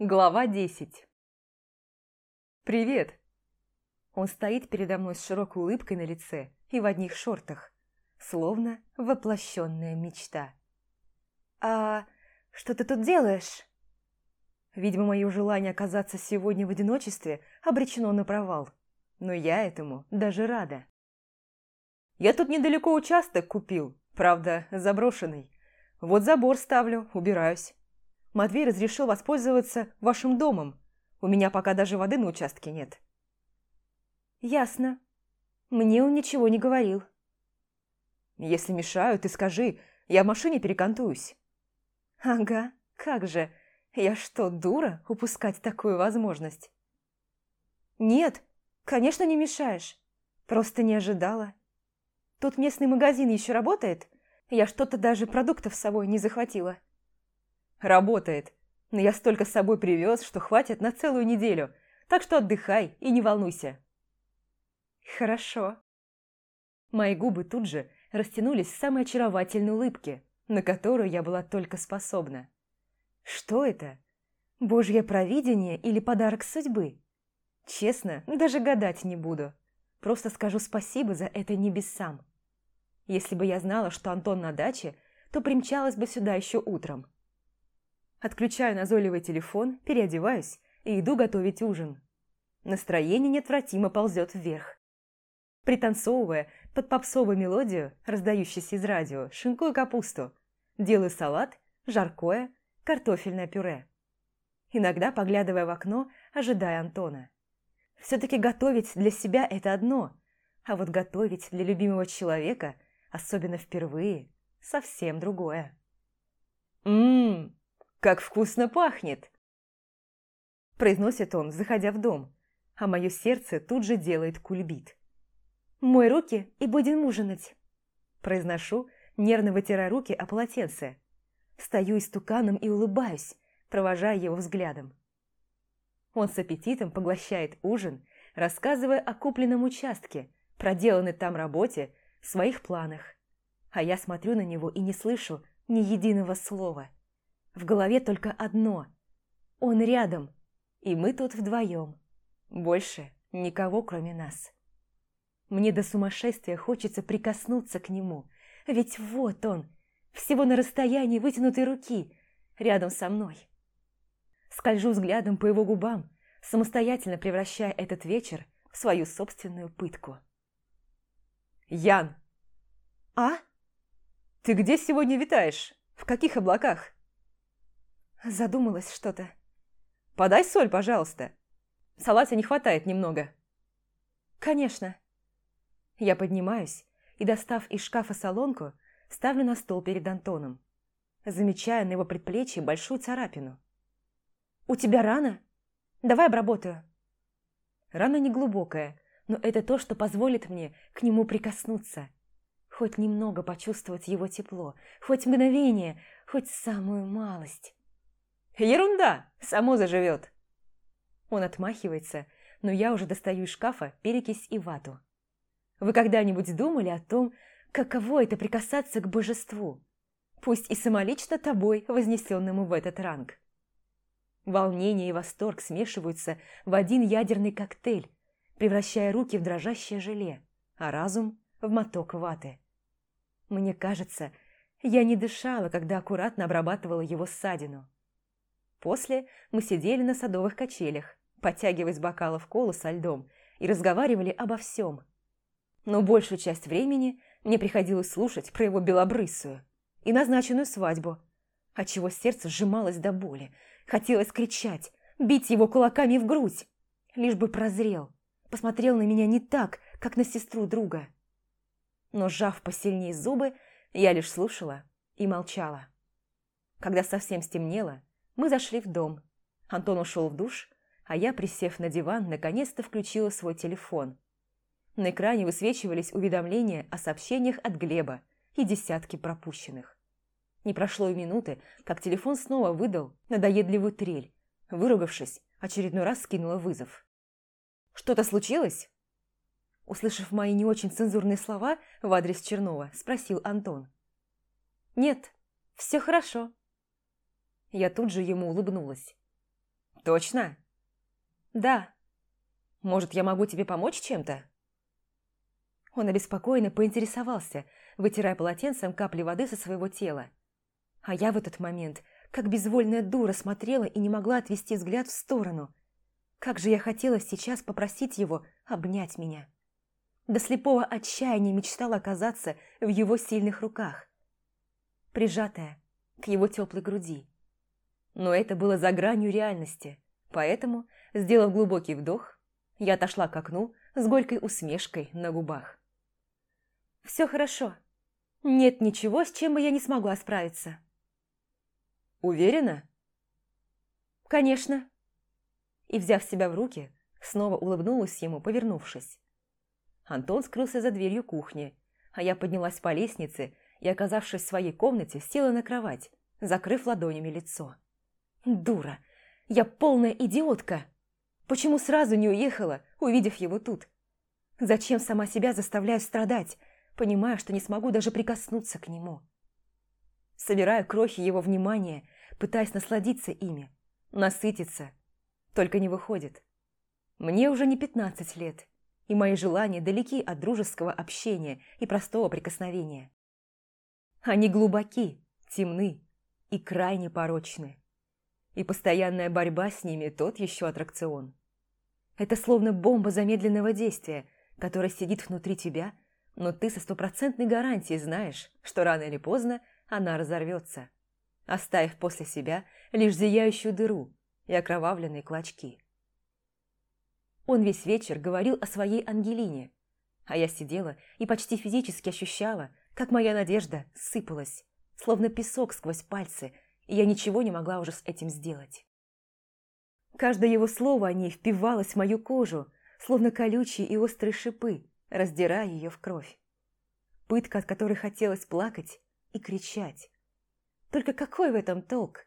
Глава 10 «Привет!» Он стоит передо мной с широкой улыбкой на лице и в одних шортах, словно воплощенная мечта. «А что ты тут делаешь?» Видимо, мое желание оказаться сегодня в одиночестве обречено на провал, но я этому даже рада. Я тут недалеко участок купил, правда, заброшенный. Вот забор ставлю, убираюсь. Матвей разрешил воспользоваться вашим домом. У меня пока даже воды на участке нет». «Ясно. Мне он ничего не говорил». «Если мешаю, ты скажи, я в машине перекантуюсь». «Ага, как же. Я что, дура, упускать такую возможность?» «Нет, конечно, не мешаешь. Просто не ожидала. Тут местный магазин еще работает? Я что-то даже продуктов с собой не захватила». Работает. Но я столько с собой привез, что хватит на целую неделю. Так что отдыхай и не волнуйся. Хорошо. Мои губы тут же растянулись в самой очаровательной улыбке, на которую я была только способна. Что это? Божье провидение или подарок судьбы? Честно, даже гадать не буду. Просто скажу спасибо за это небесам. Если бы я знала, что Антон на даче, то примчалась бы сюда еще утром. Отключаю назойливый телефон, переодеваюсь и иду готовить ужин. Настроение неотвратимо ползет вверх. Пританцовывая под попсовую мелодию, раздающуюся из радио, шинкую капусту, делаю салат, жаркое, картофельное пюре. Иногда поглядывая в окно, ожидая Антона. Все-таки готовить для себя – это одно, а вот готовить для любимого человека, особенно впервые, совсем другое. Ммм, как вкусно пахнет!» Произносит он, заходя в дом, а мое сердце тут же делает кульбит. «Мой руки и будем ужинать!» Произношу, нервно вытирая руки о полотенце. Стою истуканом и улыбаюсь, провожая его взглядом. Он с аппетитом поглощает ужин, рассказывая о купленном участке, проделанной там работе, своих планах. А я смотрю на него и не слышу ни единого слова – в голове только одно. Он рядом, и мы тут вдвоем. Больше никого, кроме нас. Мне до сумасшествия хочется прикоснуться к нему, ведь вот он, всего на расстоянии вытянутой руки, рядом со мной. Скольжу взглядом по его губам, самостоятельно превращая этот вечер в свою собственную пытку. «Ян!» «А? Ты где сегодня витаешь? В каких облаках?» Задумалась что-то. «Подай соль, пожалуйста. В салате не хватает немного». «Конечно». Я поднимаюсь и, достав из шкафа солонку, ставлю на стол перед Антоном, замечая на его предплечье большую царапину. «У тебя рана? Давай обработаю». Рана неглубокая, но это то, что позволит мне к нему прикоснуться. Хоть немного почувствовать его тепло, хоть мгновение, хоть самую малость. Ерунда, само заживет. Он отмахивается, но я уже достаю из шкафа перекись и вату. Вы когда-нибудь думали о том, каково это прикасаться к божеству, пусть и самолично тобой, вознесенному в этот ранг? Волнение и восторг смешиваются в один ядерный коктейль, превращая руки в дрожащее желе, а разум в моток ваты. Мне кажется, я не дышала, когда аккуратно обрабатывала его ссадину. После мы сидели на садовых качелях, подтягивая из бокалов колу со льдом, и разговаривали обо всем. Но большую часть времени мне приходилось слушать про его белобрысую и назначенную свадьбу, отчего сердце сжималось до боли. Хотелось кричать, бить его кулаками в грудь, лишь бы прозрел, посмотрел на меня не так, как на сестру друга. Но, сжав посильнее зубы, я лишь слушала и молчала. Когда совсем стемнело, мы зашли в дом. Антон ушел в душ, а я, присев на диван, наконец-то включила свой телефон. На экране высвечивались уведомления о сообщениях от Глеба и десятки пропущенных. Не прошло и минуты, как телефон снова выдал надоедливую трель. Выругавшись, очередной раз скинула вызов. «Что-то случилось?» Услышав мои не очень цензурные слова в адрес Чернова, спросил Антон. «Нет, все хорошо», я тут же ему улыбнулась. Точно? Да. Может, я могу тебе помочь чем-то? Он обеспокоенно поинтересовался, вытирая полотенцем капли воды со своего тела. А я в этот момент, как безвольная дура, смотрела и не могла отвести взгляд в сторону. Как же я хотела сейчас попросить его обнять меня. До слепого отчаяния мечтала оказаться в его сильных руках. Прижатая к его теплой груди. Но это было за гранью реальности, поэтому, сделав глубокий вдох, я отошла к окну с горькой усмешкой на губах. «Все хорошо. Нет ничего, с чем бы я не смогла справиться». «Уверена?» «Конечно». И, взяв себя в руки, снова улыбнулась ему, повернувшись. Антон скрылся за дверью кухни, а я поднялась по лестнице и, оказавшись в своей комнате, села на кровать, закрыв ладонями лицо. Дура! Я полная идиотка! Почему сразу не уехала, увидев его тут? Зачем сама себя заставляю страдать, понимая, что не смогу даже прикоснуться к нему? Собираю крохи его внимания, пытаясь насладиться ими, насытиться. Только не выходит. Мне уже не пятнадцать лет, и мои желания далеки от дружеского общения и простого прикосновения. Они глубоки, темны и крайне порочны. И постоянная борьба с ними тот еще аттракцион. Это словно бомба замедленного действия, которая сидит внутри тебя, но ты со стопроцентной гарантией знаешь, что рано или поздно она разорвется, оставив после себя лишь зияющую дыру и окровавленные клочки. Он весь вечер говорил о своей Ангелине, а я сидела и почти физически ощущала, как моя надежда сыпалась, словно песок сквозь пальцы, и я ничего не могла уже с этим сделать. Каждое его слово о ней впивалось в мою кожу, словно колючие и острые шипы, раздирая ее в кровь. Пытка, от которой хотелось плакать и кричать. Только какой в этом толк?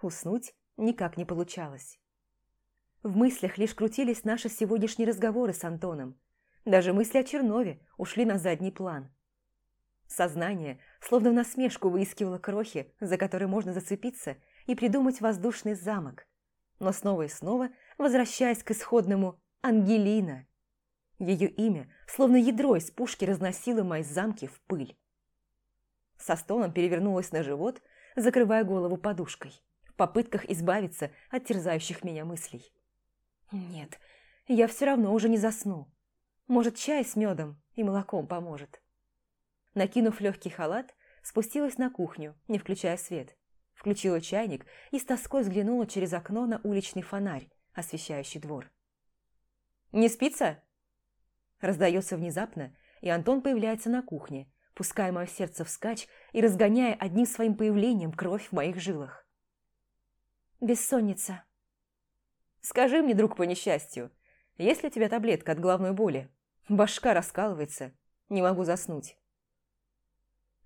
Уснуть никак не получалось. В мыслях лишь крутились наши сегодняшние разговоры с Антоном. Даже мысли о Чернове ушли на задний план. Сознание словно в насмешку выискивало крохи, за которые можно зацепиться и придумать воздушный замок. Но снова и снова, возвращаясь к исходному «Ангелина», ее имя, словно ядро из пушки, разносило мои замки в пыль. Со стоном перевернулась на живот, закрывая голову подушкой, в попытках избавиться от терзающих меня мыслей. Нет, я все равно уже не засну. Может, чай с медом и молоком поможет. Накинув легкий халат, спустилась на кухню, не включая свет. Включила чайник и с тоской взглянула через окно на уличный фонарь, освещающий двор. «Не спится?» Раздается внезапно, и Антон появляется на кухне, пуская мое сердце вскачь и разгоняя одним своим появлением кровь в моих жилах. «Бессонница», Скажи мне, друг по несчастью, есть ли у тебя таблетка от головной боли? Башка раскалывается, не могу заснуть.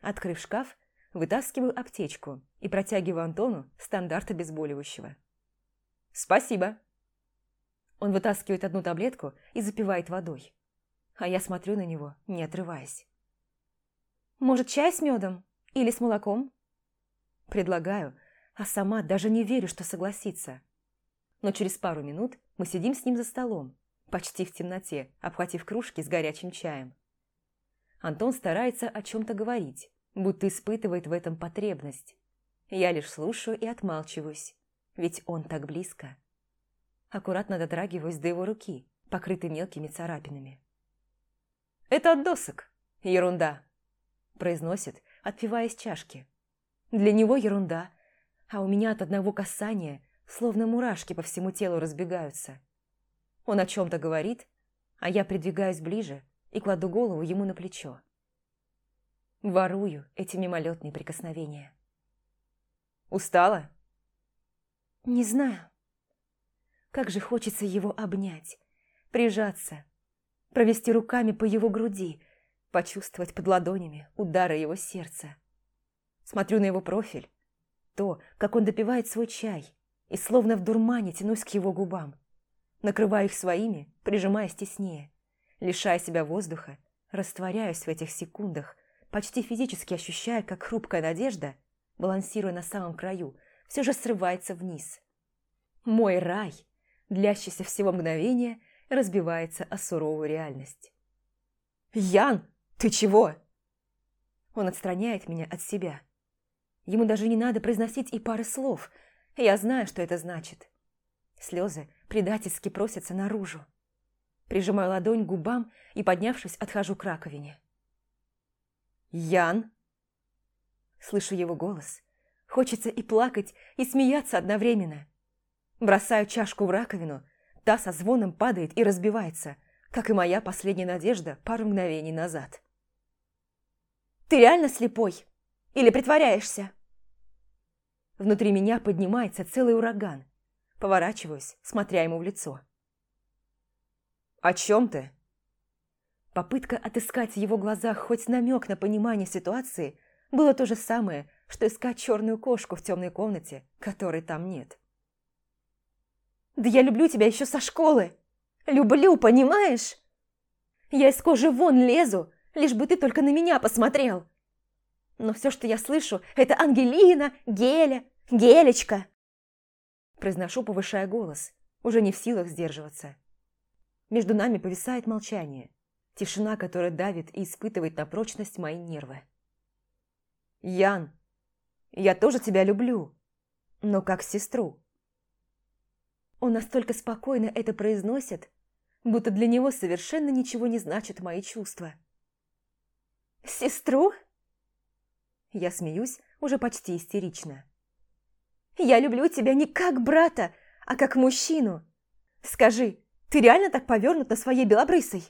Открыв шкаф, вытаскиваю аптечку и протягиваю Антону стандарт обезболивающего. «Спасибо!» Он вытаскивает одну таблетку и запивает водой, а я смотрю на него, не отрываясь. «Может, чай с медом? Или с молоком?» Предлагаю, а сама даже не верю, что согласится но через пару минут мы сидим с ним за столом, почти в темноте, обхватив кружки с горячим чаем. Антон старается о чем-то говорить, будто испытывает в этом потребность. Я лишь слушаю и отмалчиваюсь, ведь он так близко. Аккуратно дотрагиваюсь до его руки, покрытой мелкими царапинами. «Это от досок. Ерунда», – произносит, отпивая из чашки. «Для него ерунда, а у меня от одного касания – словно мурашки по всему телу разбегаются. Он о чем-то говорит, а я придвигаюсь ближе и кладу голову ему на плечо. Ворую эти мимолетные прикосновения. «Устала?» «Не знаю. Как же хочется его обнять, прижаться, провести руками по его груди, почувствовать под ладонями удары его сердца. Смотрю на его профиль, то, как он допивает свой чай, и словно в дурмане тянусь к его губам. Накрываю их своими, прижимаясь теснее. Лишая себя воздуха, растворяюсь в этих секундах, почти физически ощущая, как хрупкая надежда, балансируя на самом краю, все же срывается вниз. Мой рай, длящийся всего мгновения, разбивается о суровую реальность. «Ян, ты чего?» Он отстраняет меня от себя. Ему даже не надо произносить и пары слов. Я знаю, что это значит. Слезы предательски просятся наружу. Прижимаю ладонь к губам и, поднявшись, отхожу к раковине. «Ян!» Слышу его голос. Хочется и плакать, и смеяться одновременно. Бросаю чашку в раковину, та со звоном падает и разбивается, как и моя последняя надежда пару мгновений назад. «Ты реально слепой? Или притворяешься?» Внутри меня поднимается целый ураган. Поворачиваюсь, смотря ему в лицо. «О чем ты?» Попытка отыскать в его глазах хоть намек на понимание ситуации было то же самое, что искать черную кошку в темной комнате, которой там нет. «Да я люблю тебя еще со школы! Люблю, понимаешь? Я из кожи вон лезу, лишь бы ты только на меня посмотрел. Но все, что я слышу, это Ангелина, Геля, Гелечка!» Произношу, повышая голос, уже не в силах сдерживаться. Между нами повисает молчание. Тишина, которая давит и испытывает на прочность мои нервы. «Ян, я тоже тебя люблю, но как сестру». Он настолько спокойно это произносит, будто для него совершенно ничего не значат мои чувства. «Сестру?» Я смеюсь уже почти истерично. «Я люблю тебя не как брата, а как мужчину. Скажи, ты реально так повернут на своей белобрысой?»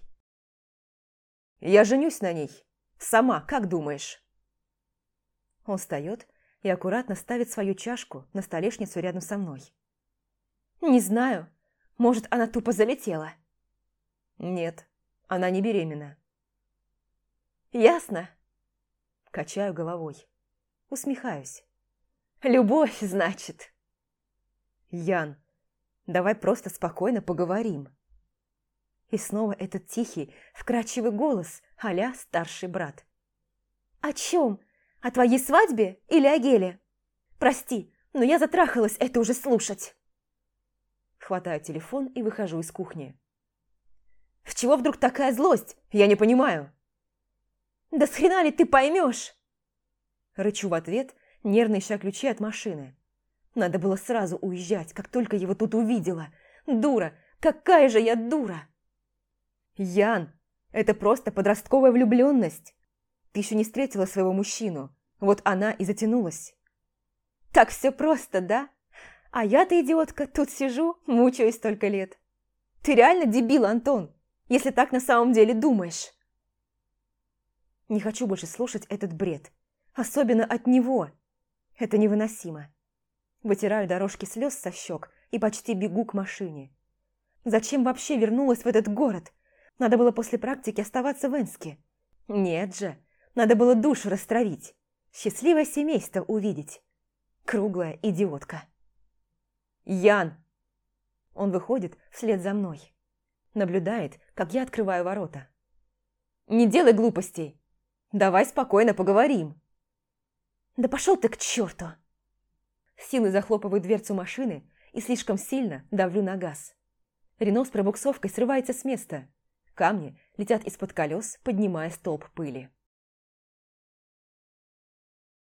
«Я женюсь на ней. Сама, как думаешь?» Он встает и аккуратно ставит свою чашку на столешницу рядом со мной. «Не знаю. Может, она тупо залетела?» «Нет, она не беременна». «Ясно?» Качаю головой. Усмехаюсь. «Любовь, значит?» «Ян, Давай просто спокойно поговорим». И снова этот тихий, вкрадчивый голос а старший брат. «О чем? О твоей свадьбе или о Геле? Прости, но я затрахалась это уже слушать». Хватаю телефон и выхожу из кухни. «В чего вдруг такая злость? Я не понимаю». «Да с хрена ли ты поймешь?» Рычу в ответ, нервно ища ключи от машины. Надо было сразу уезжать, как только его тут увидела. Дура! Какая же я дура! Ян, это просто подростковая влюбленность. Ты еще не встретила своего мужчину. Вот она и затянулась. Так все просто, да? А я-то, идиотка, тут сижу, мучаюсь столько лет. Ты реально дебил, Антон, если так на самом деле думаешь. Не хочу больше слушать этот бред. Особенно от него. Это невыносимо. Вытираю дорожки слез со щек и почти бегу к машине. Зачем вообще вернулась в этот город? Надо было после практики оставаться в Энске. Нет же, надо было душу растравить. Счастливое семейство увидеть. Круглая идиотка. «Ян!» Он выходит вслед за мной. Наблюдает, как я открываю ворота. «Не делай глупостей! Давай спокойно поговорим!» «Да пошел ты к черту!» Силой захлопываю дверцу машины и слишком сильно давлю на газ. Рено с пробуксовкой срывается с места. Камни летят из-под колес, поднимая столб пыли.